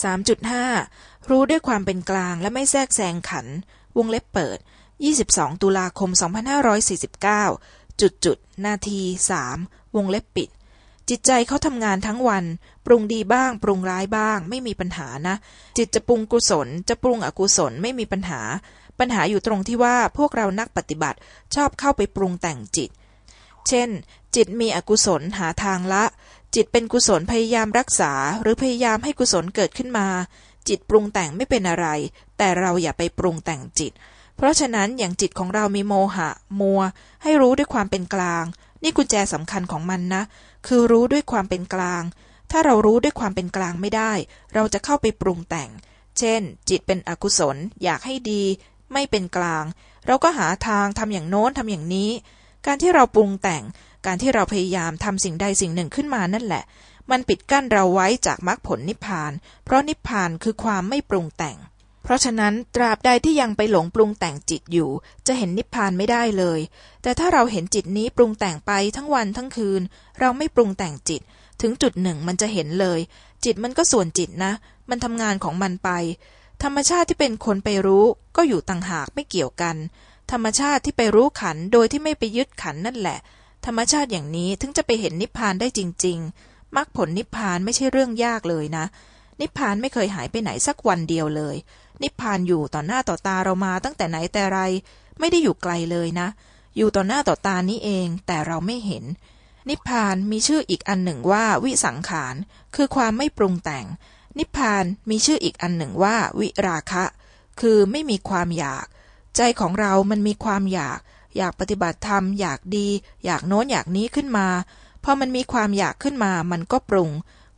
3.5 รู้ด้วยความเป็นกลางและไม่แทรกแซงขัน วงเล็บเปิด 22 ตุลาคม 2549 จุดจุด นาที 3 วงเล็บปิด จิตใจเขาทำงานทั้งวัน ปรุงดีบ้าง ปรุงร้ายบ้าง ไม่มีปัญหานะ จิตจะปรุงกุศล จะปรุงอกุศลไม่มีปัญหา ปัญหาอยู่ตรงที่ว่าพวกเรานักปฏิบัติชอบเข้าไปปรุงแต่งจิต เช่น จิตมีอกุศลหาทางละ จิตเป็นกุศลพยายามรักษาหรือพยายามให้กุศลเกิดขึ้นมา จิตปรุงแต่งไม่เป็นอะไร แต่เราอย่าไปปรุงแต่งจิต เพราะฉะนั้นอย่างจิตของเรามีโมหะ มัว ให้รู้ด้วยความเป็นกลาง นี่กุญแจสำคัญของมันนะ คือรู้ด้วยความเป็นกลาง ถ้าเรารู้ด้วยความเป็นกลางไม่ได้ เราจะเข้าไปปรุงแต่ง เช่น จิตเป็นอกุศล อยากให้ดี ไม่เป็นกลาง เราก็หาทางทำอย่างโน้นทำอย่างนี้ การที่เราปรุงแต่ง การที่เราพยายามทำสิ่งใดสิ่งหนึ่งขึ้นมานั่นแหละ มันปิดกั้นเราไว้จากมรรคผลนิพพาน เพราะนิพพานคือความไม่ปรุงแต่ง เพราะฉะนั้นตราบใดที่ยังไปหลงปรุงแต่งจิตอยู่ จะเห็นนิพพานไม่ได้เลย แต่ถ้าเราเห็นจิตนี้ปรุงแต่งไปทั้งวันทั้งคืน เราไม่ปรุงแต่งจิต ถึงจุดหนึ่งมันจะเห็นเลย จิตมันก็ส่วนจิตนะ มันทำงานของมันไป ธรรมชาติที่เป็นคนไปรู้ก็อยู่ต่างหากไม่เกี่ยวกัน ธรรมชาติที่ไปรู้ขันโดยที่ไม่ไปยึดขันนั่นแหละ ธรรมชาติอย่างนี้ถึงจะไปเห็นนิพพานได้จริง ๆมรรคผลนิพพานไม่ใช่เรื่องยากเลยนะ นิพพานไม่เคยหายไปไหนสักวันเดียวเลย นิพพานอยู่ต่อหน้าต่อตาเรามาตั้งแต่ไหนแต่ไร ไม่ได้อยู่ไกลเลยนะ อยู่ต่อหน้าต่อตานี้เองแต่เราไม่เห็น นิพพานมีชื่ออีกอันหนึ่งว่าวิสังขาร คือความไม่ปรุงแต่ง นิพพานมีชื่ออีกอันหนึ่งว่าวิราคะ คือไม่มีความอยาก ใจของเรามันมีความอยาก อยากปฏิบัติธรรม อยากดี อยากโน้นอยากนี้ขึ้นมา พอมันมีความอยากขึ้นมา มันก็ปรุง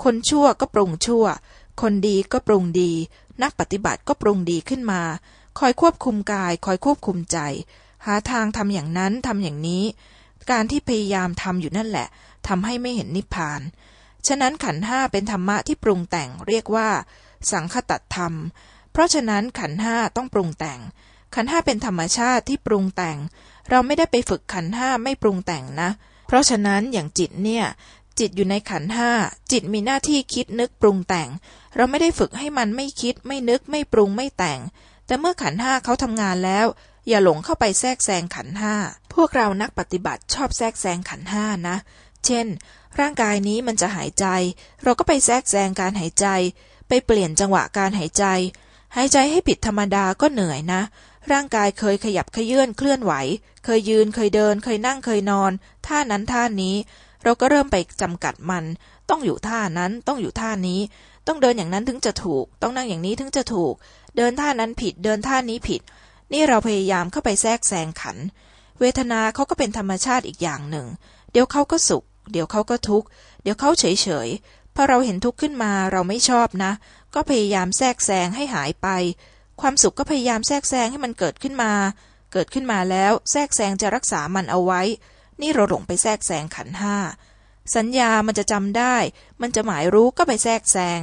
คนชั่วก็ปรุงชั่ว คนดีก็ปรุงดี นักปฏิบัติก็ปรุงดีขึ้นมา คอยควบคุมกาย คอยควบคุมใจ หาทางทำอย่างนั้นทำอย่างนี้ การที่พยายามทำอยู่นั่นแหละทำให้ไม่เห็นนิพพาน ฉะนั้นขันห้าเป็นธรรมะที่ปรุงแต่งเรียกว่า สังคตธรรม เพราะฉะนั้นขันห้าต้องปรุงแต่งขันห้าเป็นธรรมชาติที่ปรุงแต่ง เราไม่ได้ไปฝึกขันห้าไม่ปรุงแต่งนะ เพราะฉะนั้นอย่างจิตเนี่ย จิตอยู่ในขันห้า จิตมีหน้าที่คิดนึกปรุงแต่ง เราไม่ได้ฝึกให้มันไม่คิด ไม่นึกไม่ปรุงไม่แต่ง แต่เมื่อขันห้าเขาทำงานแล้ว อย่าหลงเข้าไปแทรกแซงขันห้า พวกเรานักปฏิบัติชอบแทรกแซงขันห้านะ เช่น ร่างกายนี้มันจะหายใจ เราก็ไปแทรกแซงการหายใจ ไปเปลี่ยนจังหวะการหายใจ หายใจให้ผิดธรรมดาก็เหนื่อยนะ ร่างกายเคยขยับขยื่นเคลื่อนไหว เคยยืนเคยเดิน เคยนั่งเคยนอน ท่านั้นท่านี้ เราก็เริ่มไปจำกัดมัน ต้องอยู่ท่านั้นต้องอยู่ท่านี้ ต้องเดินอย่างนั้นถึงจะถูก ต้องนั่งอย่างนี้ถึงจะถูก เดินท่านั้นผิดเดินท่านี้ผิด นี่เราพยายามเข้าไปแทรกแซงขัน เวทนาเขาก็เป็นธรรมชาติอีกอย่างหนึ่ง เดี๋ยวเขาก็สุข เดี๋ยวเขาก็ทุกข์เดี๋ยวเขาเฉยเฉยพอเราเห็นทุกข์ขึ้นมาเราไม่ชอบนะ ก็พยายามแทรกแซงให้หายไป ความสุขก็พยายามแทรกแซงให้มันเกิดขึ้นมา เกิดขึ้นมาแล้วแทรกแซงจะรักษามันเอาไว้ นี่เราหลงไปแทรกแซงขันห้า สัญญามันจะจำได้ มันจะหมายรู้ก็ไปแทรกแซง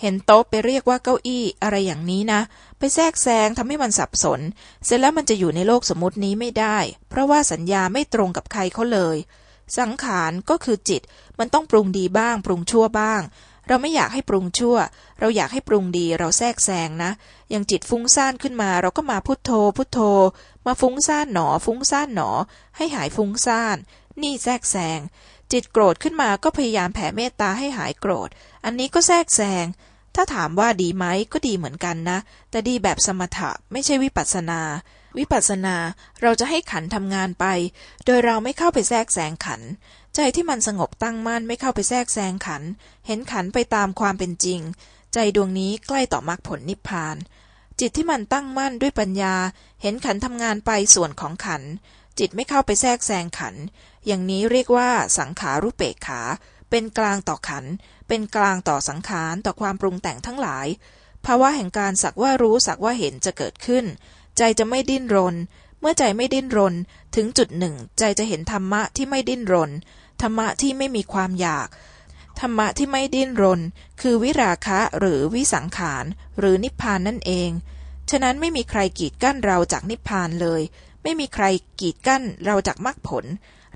เห็นโต๊ะไปเรียกว่าเก้าอี้อะไรอย่างนี้นะ ไปแทรกแซงทำให้มันสับสน เสร็จแล้วมันจะอยู่ในโลกสมมตินี้ไม่ได้ เพราะว่าสัญญาไม่ตรงกับใครเขาเลย สังขารก็คือจิต มันต้องปรุงดีบ้าง ปรุงชั่วบ้าง เราไม่อยากให้ปรุงชั่ว เราอยากให้ปรุงดีเราแทรกแซงนะอย่างจิตฟุ้งซ่านขึ้นมาเราก็มาพุทโธ พุทโธ มาฟุ้งซ่านหนอ ฟุ้งซ่านหนอ ให้หายฟุ้งซ่าน นี่แทรกแซงจิตโกรธขึ้นมาก็พยายามแผ่เมตตาให้หายโกรธ อันนี้ก็แทรกแซงถ้าถามว่าดีไหมก็ดีเหมือนกันนะ แต่ดีแบบสมถะไม่ใช่วิปัสนา วิปัสนาเราจะให้ขันทำงานไป โดยเราไม่เข้าไปแทรกแซงขัน ใจที่มันสงบตั้งมั่นไม่เข้าไปแทรกแซงขัน เห็นขันไปตามความเป็นจริง ใจดวงนี้ใกล้ต่อมรรคผลนิพพาน จิตที่มันตั้งมั่นด้วยปัญญา เห็นขันทำงานไปส่วนของขัน จิตไม่เข้าไปแทรกแซงขัน อย่างนี้เรียกว่าสังขารุเปกขา เป็นกลางต่อขัน เป็นกลางต่อสังขารต่อความปรุงแต่งทั้งหลายภาวะแห่งการสักว่ารู้สักว่าเห็นจะเกิดขึ้น ใจจะไม่ดิ้นรน เมื่อใจไม่ดิ้นรน ถึงจุดหนึ่ง ใจจะเห็นธรรมะที่ไม่ดิ้นรน ธรรมะที่ไม่มีความอยาก ธรรมะที่ไม่ดิ้นรน คือวิราคะหรือวิสังขาร หรือนิพพานนั่นเอง ฉะนั้นไม่มีใครกีดกั้นเราจากนิพพานเลย ไม่มีใครกีดกั้นเราจากมรรคผล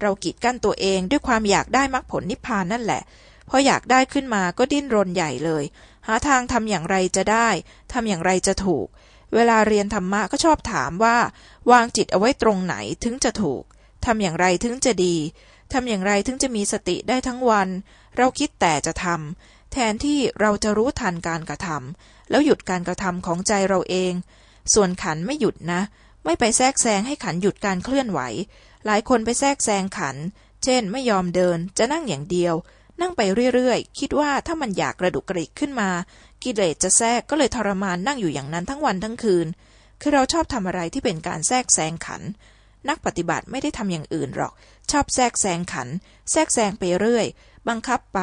เรากีดกั้นตัวเองด้วยความอยากได้มรรคผลนิพพานนั่นแหละพออยากได้ขึ้นมาก็ดิ้นรนใหญ่เลย หาทางทำอย่างไรจะได้ ทำอย่างไรจะถูก เวลาเรียนธรรมะก็ชอบถามว่า วางจิตเอาไว้ตรงไหนถึงจะถูกทำอย่างไรถึงจะดีทำอย่างไรถึงจะมีสติได้ทั้งวัน เราคิดแต่จะทำแทนที่เราจะรู้ทันการกระทำแล้วหยุดการกระทำของใจเราเอง ส่วนขันไม่หยุดนะ ไม่ไปแทรกแซงให้ขันหยุดการเคลื่อนไหว หลายคนไปแทรกแซงขัน เช่น ไม่ยอมเดินจะนั่งอย่างเดียว นั่งไปเรื่อยๆ คิดว่าถ้ามันอยากกระดุกกระดิกขึ้นมา กิเลสจะแทรกก็เลยทรมานนั่งอยู่อย่างนั้นทั้งวันทั้งคืน คือเราชอบทำอะไรที่เป็นการแทรกแซงขัน นักปฏิบัติไม่ได้ทำอย่างอื่นหรอก ชอบแทรกแซงขัน แทรกแซงไปเรื่อย บังคับไป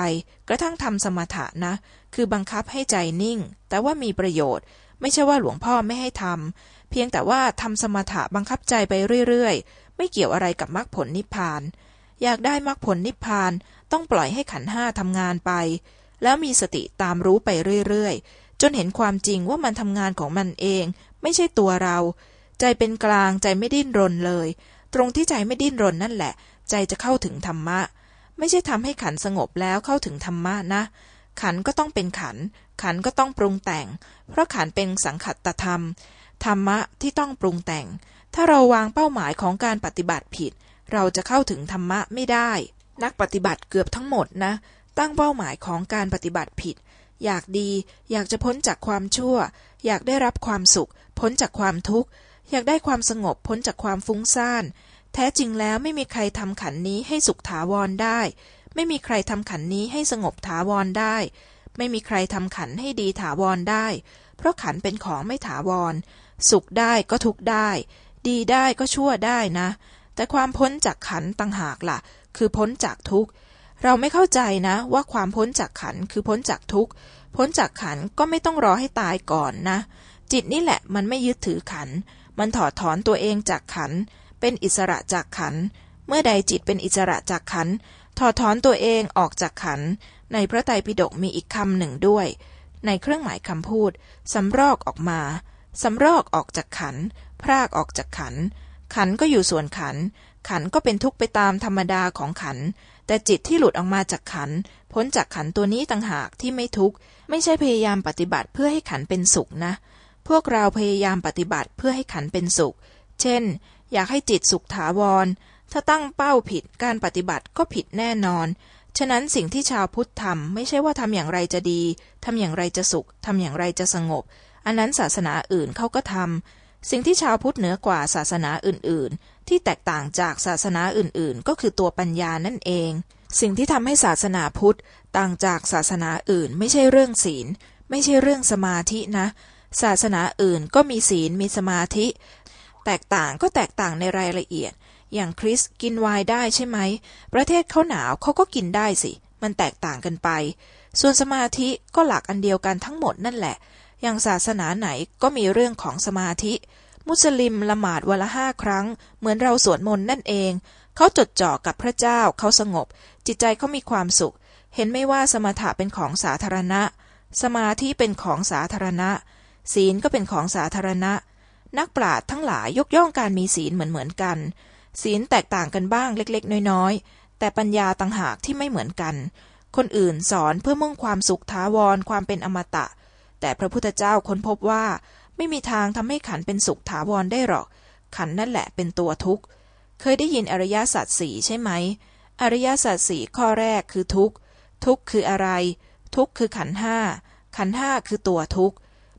กระทั่งทำสมถะนะ คือบังคับให้ใจนิ่ง แต่ว่ามีประโยชน์ ไม่ใช่ว่าหลวงพ่อไม่ให้ทำเพียงแต่ว่าทำสมถะบังคับใจไปเรื่อยๆ ไม่เกี่ยวอะไรกับมรรคผลนิพพาน อยากได้มรรคผลนิพพานต้องปล่อยให้ขันห้าทำงานไป แล้วมีสติตามรู้ไปเรื่อยๆ จนเห็นความจริงว่ามันทำงานของมันเอง ไม่ใช่ตัวเรา ใจเป็นกลางใจไม่ดิ้นรนเลย ตรงที่ใจไม่ดิ้นรนนั่นแหละ ใจจะเข้าถึงธรรมะ ไม่ใช่ทำให้ขันสงบแล้วเข้าถึงธรรมะนะ ขันก็ต้องเป็นขัน ขันก็ต้องปรุงแต่ง เพราะขันเป็นสังขัตตธรรม ธรรมะที่ต้องปรุงแต่ง ถ้าเราวางเป้าหมายของการปฏิบัติผิด เราจะเข้าถึงธรรมะไม่ได้ นักปฏิบัติเกือบทั้งหมดนะ ตั้งเป้าหมายของการปฏิบัติผิด อยากดี อยากจะพ้นจากความชั่ว อยากได้รับความสุข พ้นจากความทุกข์ อยากได้ความสงบพ้นจากความฟุ้งซ่าน แท้จริงแล้วไม่มีใครทำขันนี้ให้สุขถาวรได้ ไม่มีใครทำขันนี้ให้สงบถาวรได้ ไม่มีใครทำขันให้ดีถาวรได้ เพราะขันเป็นของไม่ถาวร สุขได้ก็ทุกได้ ดีได้ก็ชั่วได้นะ แต่ความพ้นจากขันต่างหากละ่ะ คือพ้นจากทุกข์ เราไม่เข้าใจนะว่าความพ้นจากขันคือพ้นจากทุกข์พ้นจากขันก็ไม่ต้องรอให้ตายก่อนนะ จิตนี่แหละมันไม่ยึดถือขัน มันถอดถอนตัวเองจากขัน เป็นอิสระจากขัน เมื่อใดจิตเป็นอิสระจากขัน ถอดถอนตัวเองออกจากขัน ในพระไตรปิฎกมีอีกคำหนึ่งด้วย ในเครื่องหมายคำพูดสำรอกออกมาสำรอกออกจากขัน พรากออกจากขัน ขันก็อยู่ส่วนขัน ขันก็เป็นทุกข์ไปตามธรรมดาของขันแต่จิตที่หลุดออกมาจากขันพ้นจากขันตัวนี้ต่างหากที่ไม่ทุกข์ไม่ใช่พยายามปฏิบัติเพื่อให้ขันเป็นสุขนะ พวกเราพยายามปฏิบัติเพื่อให้ขันเป็นสุข เช่น อยากให้จิตสุขถาวร ถ้าตั้งเป้าผิดการปฏิบัติก็ผิดแน่นอน ฉะนั้นสิ่งที่ชาวพุทธทำไม่ใช่ว่าทำอย่างไรจะดีทำอย่างไรจะสุขทำอย่างไรจะสงบ อันนั้นศาสนาอื่นเขาก็ทำสิ่งที่ชาวพุทธเหนือกว่าศาสนาอื่น ที่แตกต่างจากศาสนาอื่นๆ ก็คือตัวปัญญานั่นเอง สิ่งที่ทำให้ศาสนาพุทธต่างจากศาสนาอื่น ไม่ใช่เรื่องศีล ไม่ใช่เรื่องสมาธินะ ศาสนาอื่นก็มีศีลมีสมาธิ แตกต่างก็แตกต่างในรายละเอียด อย่างคริสกินไวน์ได้ใช่ไหม ประเทศเขาหนาวเขาก็กินได้สิ มันแตกต่างกันไป ส่วนสมาธิก็หลักอันเดียวกันทั้งหมดนั่นแหละ อย่างศาสนาไหนก็มีเรื่องของสมาธิ มุสลิมละหมาดวันละห้าครั้ง เหมือนเราสวดมนต์นั่นเอง เขาจดจ่อกับพระเจ้าเขาสงบ จิตใจเขามีความสุข เห็นไม่ว่าสมถะเป็นของสาธารณะ สมาธิเป็นของสาธารณะ ศีลก็เป็นของสาธารณะ นักปราชญ์ทั้งหลายยกย่องการมีศีลเหมือนเหมือนกัน ศีลแตกต่างกันบ้างเล็กๆ น้อยๆ แต่ปัญญาต่างหากที่ไม่เหมือนกัน คนอื่นสอนเพื่อมุ่งความสุขท้าวรความเป็นอมตะ แต่พระพุทธเจ้าค้นพบว่า ไม่มีทางทำให้ขันเป็นสุขถาวรได้หรอก ขันนั่นแหละเป็นตัวทุกข์ เคยได้ยินอริยสัจสี่ใช่ไหม อริยสัจสี่ข้อแรกคือทุกข์ ทุกข์คืออะไร ทุกข์คือขันห้า ขันห้าคือตัวทุกข์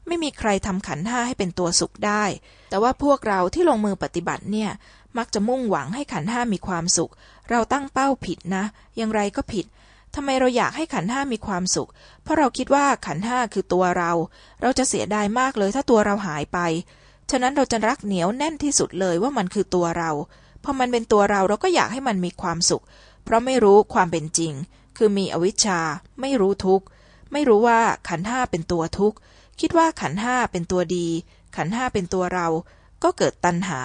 ไม่มีใครทำขันห้าให้เป็นตัวสุขได้ แต่ว่าพวกเราที่ลงมือปฏิบัติเนี่ย มักจะมุ่งหวังให้ขันห้ามีความสุข เราตั้งเป้าผิดนะ อย่างไรก็ผิด ทำไมเราอยากให้ขันห้ามีความสุข เพราะเราคิดว่าขันห้าคือตัวเรา เราจะเสียดายมากเลยถ้าตัวเราหายไป ฉะนั้นเราจะรักเหนียวแน่นที่สุดเลยว่ามันคือตัวเรา พอมันเป็นตัวเราเราก็อยากให้มันมีความสุข เพราะไม่รู้ความเป็นจริง คือมีอวิชชา ไม่รู้ทุกข์ ไม่รู้ว่าขันห้าเป็นตัวทุกข์ คิดว่าขันห้าเป็นตัวดี ขันห้าเป็นตัวเรา ก็เกิดตัณหา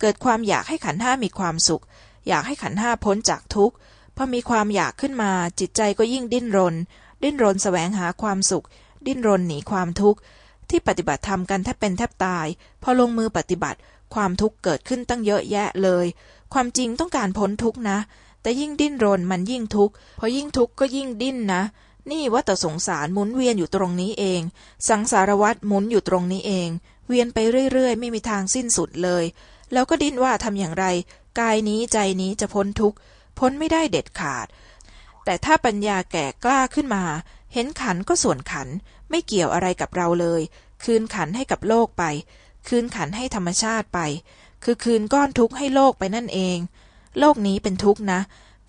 เกิดความอยากให้ขันห้ามีความสุข อยากให้ขันห้าพ้นจากทุกข์ พอมีความอยากขึ้นมาจิตใจก็ยิ่งดิ้นรน ดิ้นรนแสวงหาความสุข ดิ้นรนหนีความทุกข์ ที่ปฏิบัติธรรมกันแทบเป็นแทบตาย พอลงมือปฏิบัติ ความทุกข์เกิดขึ้นตั้งเยอะแยะเลย ความจริงต้องการพ้นทุกข์นะ แต่ยิ่งดิ้นรนมันยิ่งทุกข์พอยิ่งทุกข์ก็ยิ่งดิ้นนะ นี่วัฏสงสารหมุนเวียนอยู่ตรงนี้เอง สังสารวัฏหมุนอยู่ตรงนี้เอง เวียนไปเรื่อยๆ ไม่มีทางสิ้นสุดเลย แล้วก็ดิ้นว่าทำอย่างไร กายนี้ใจนี้จะพ้นทุกข์ พ้นไม่ได้เด็ดขาด แต่ถ้าปัญญาแก่กล้าขึ้นมา เห็นขันก็ส่วนขันไม่เกี่ยวอะไรกับเราเลย คืนขันให้กับโลกไป คืนขันให้ธรรมชาติไป คือคืนก้อนทุกข์ให้โลกไปนั่นเอง โลกนี้เป็นทุกข์นะ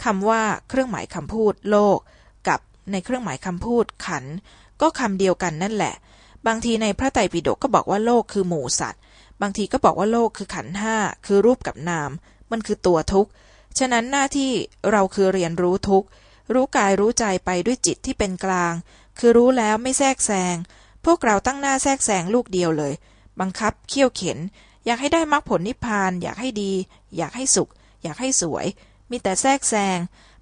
คำว่าเครื่องหมายคำพูดโลก กับในเครื่องหมายคำพูดขัน ก็คำเดียวกันนั่นแหละ บางทีในพระไตรปิฎกก็บอกว่าโลกคือหมู่สัตว์ บางทีก็บอกว่าโลกคือขันห้าคือรูปกับนาม มันคือตัวทุกข์ ฉะนั้นหน้าที่เราคือเรียนรู้ทุกรู้กายรู้ใจไปด้วยจิตที่เป็นกลาง คือรู้แล้วไม่แทรกแซง พวกเราตั้งหน้าแทรกแซงลูกเดียวเลย บังคับเขี่ยวเข็น อยากให้ได้มรรคผลนิพพาน อยากให้ดี อยากให้สุข อยากให้สวย มีแต่แทรกแซง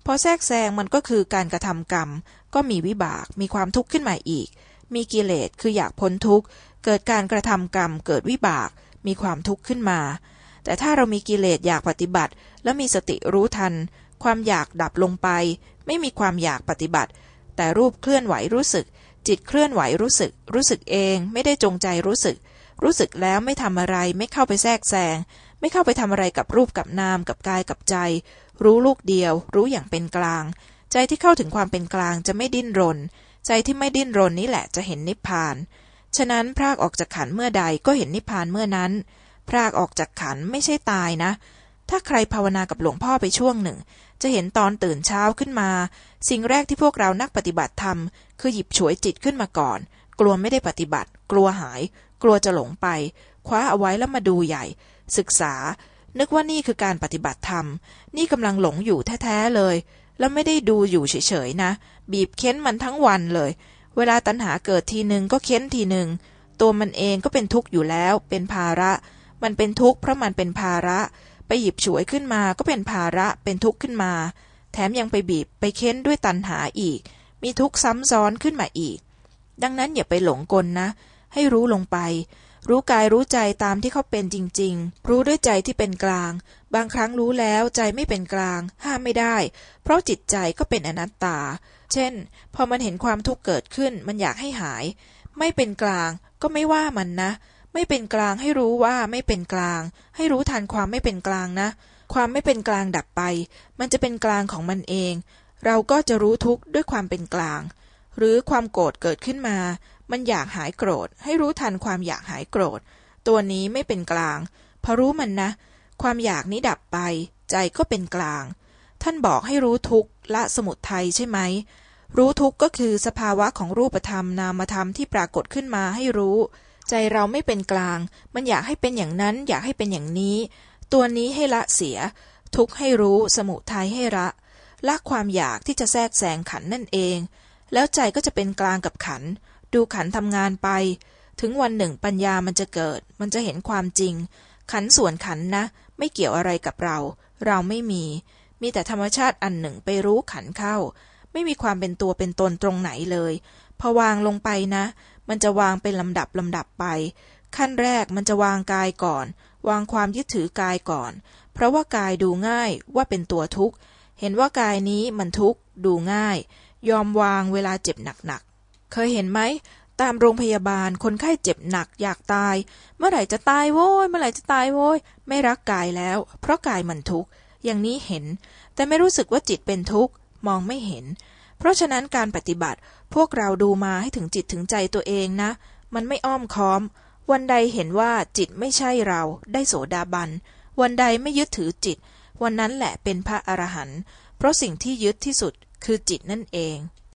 พอแทรกแซงมันก็คือการกระทำกรรม ก็มีวิบาก มีความทุกข์ขึ้นมาอีก มีกิเลสคืออยากพ้นทุกข์ เกิดการกระทำกรรม เกิดวิบาก มีความทุกข์ขึ้นมา แต่ถ้าเรามีกิเลสอยากปฏิบัติ แล้วมีสติรู้ทัน ความอยากดับลงไป ไม่มีความอยากปฏิบัติ แต่รูปเคลื่อนไหวรู้สึก จิตเคลื่อนไหวรู้สึก รู้สึกเอง ไม่ได้จงใจรู้สึก รู้สึกแล้วไม่ทำอะไร ไม่เข้าไปแทรกแซง ไม่เข้าไปทำอะไรกับรูปกับนาม กับกายกับใจ รู้ลูกเดียว รู้อย่างเป็นกลาง ใจที่เข้าถึงความเป็นกลางจะไม่ดิ้นรน ใจที่ไม่ดิ้นรนนี่แหละจะเห็นนิพพาน ฉะนั้นพรากออกจากขันเมื่อใดก็เห็นนิพพานเมื่อนั้น พรากออกจากขันไม่ใช่ตายนะ ถ้าใครภาวนากับหลวงพ่อไปช่วงหนึ่ง จะเห็นตอนตื่นเช้าขึ้นมา สิ่งแรกที่พวกเรานักปฏิบัติทำคือหยิบฉวยจิตขึ้นมาก่อน กลัวไม่ได้ปฏิบัติ กลัวหาย กลัวจะหลงไป คว้าเอาไว้แล้วมาดูใหญ่ ศึกษา นึกว่านี่คือการปฏิบัติธรรม นี่กำลังหลงอยู่แท้ๆเลย แล้วไม่ได้ดูอยู่เฉยๆนะ บีบเค้นมันทั้งวันเลย เวลาตัณหาเกิดทีหนึ่งก็เค้นทีหนึ่งตัวมันเองก็เป็นทุกข์อยู่แล้ว เป็นภาระ มันเป็นทุกข์เพราะมันเป็นภาระ ไปหยิบฉวยขึ้นมาก็เป็นภาระเป็นทุกข์ขึ้นมา แถมยังไปบีบไปเค้นด้วยตัณหาอีก มีทุกข์ซ้ำซ้อนขึ้นมาอีก ดังนั้นอย่าไปหลงกลนะ ให้รู้ลงไป รู้กายรู้ใจตามที่เขาเป็นจริง ๆ รู้ด้วยใจที่เป็นกลาง บางครั้งรู้แล้วใจไม่เป็นกลาง ห้ามไม่ได้ เพราะจิตใจก็เป็นอนัตตา เช่น พอมันเห็นความทุกข์เกิดขึ้นมันอยากให้หาย ไม่เป็นกลางก็ไม่ว่ามันนะ ไม่เป็นกลางให้รู้ว่าไม่เป็นกลาง ให้รู้ทันความไม่เป็นกลางนะ ความไม่เป็นกลางดับไป มันจะเป็นกลางของมันเอง เราก็จะรู้ทุกข์ด้วยความเป็นกลาง หรือความโกรธเกิดขึ้นมา มันอยากหายโกรธ ให้รู้ทันความอยากหายโกรธ ตัวนี้ไม่เป็นกลาง พอรู้มันนะ ความอยากนี้ดับไป ใจก็เป็นกลาง ท่านบอกให้รู้ทุกข์ละสมุทัยใช่ไหมรู้ทุกข์ก็คือสภาวะของรูปธรรมนามธรรมที่ปรากฏขึ้นมาให้รู้ ใจเราไม่เป็นกลาง มันอยากให้เป็นอย่างนั้น อยากให้เป็นอย่างนี้ ตัวนี้ให้ละเสีย ทุกให้รู้ สมุทัยให้ละละความอยากที่จะแทรกแซงขันนั่นเอง แล้วใจก็จะเป็นกลางกับขัน ดูขันทำงานไป ถึงวันหนึ่งปัญญามันจะเกิด มันจะเห็นความจริง ขันส่วนขันนะ ไม่เกี่ยวอะไรกับเรา เราไม่มี มีแต่ธรรมชาติอันหนึ่งไปรู้ขันเข้า ไม่มีความเป็นตัวเป็นตนตรงไหนเลย พอวางลงไปนะ มันจะวางเป็นลำดับลำดับไป ขั้นแรกมันจะวางกายก่อน วางความยึดถือกายก่อน เพราะว่ากายดูง่ายว่าเป็นตัวทุกข์ เห็นว่ากายนี้มันทุกข์ ดูง่าย ยอมวางเวลาเจ็บหนักๆ เคยเห็นไหม ตามโรงพยาบาลคนไข้เจ็บหนักอยากตาย เมื่อไหร่จะตายโว้ย เมื่อไหร่จะตายโว้ย ไม่รักกายแล้ว เพราะกายมันทุกข์ อย่างนี้เห็น แต่ไม่รู้สึกว่าจิตเป็นทุกข์ มองไม่เห็น เพราะฉะนั้นการปฏิบัติ พวกเราดูมาให้ถึงจิตถึงใจตัวเองนะ มันไม่อ้อมค้อม วันใดเห็นว่าจิตไม่ใช่เรา ได้โสดาบัน วันใดไม่ยึดถือจิต วันนั้นแหละเป็นพระอรหันต์ เพราะสิ่งที่ยึดที่สุดคือจิตนั่นเอง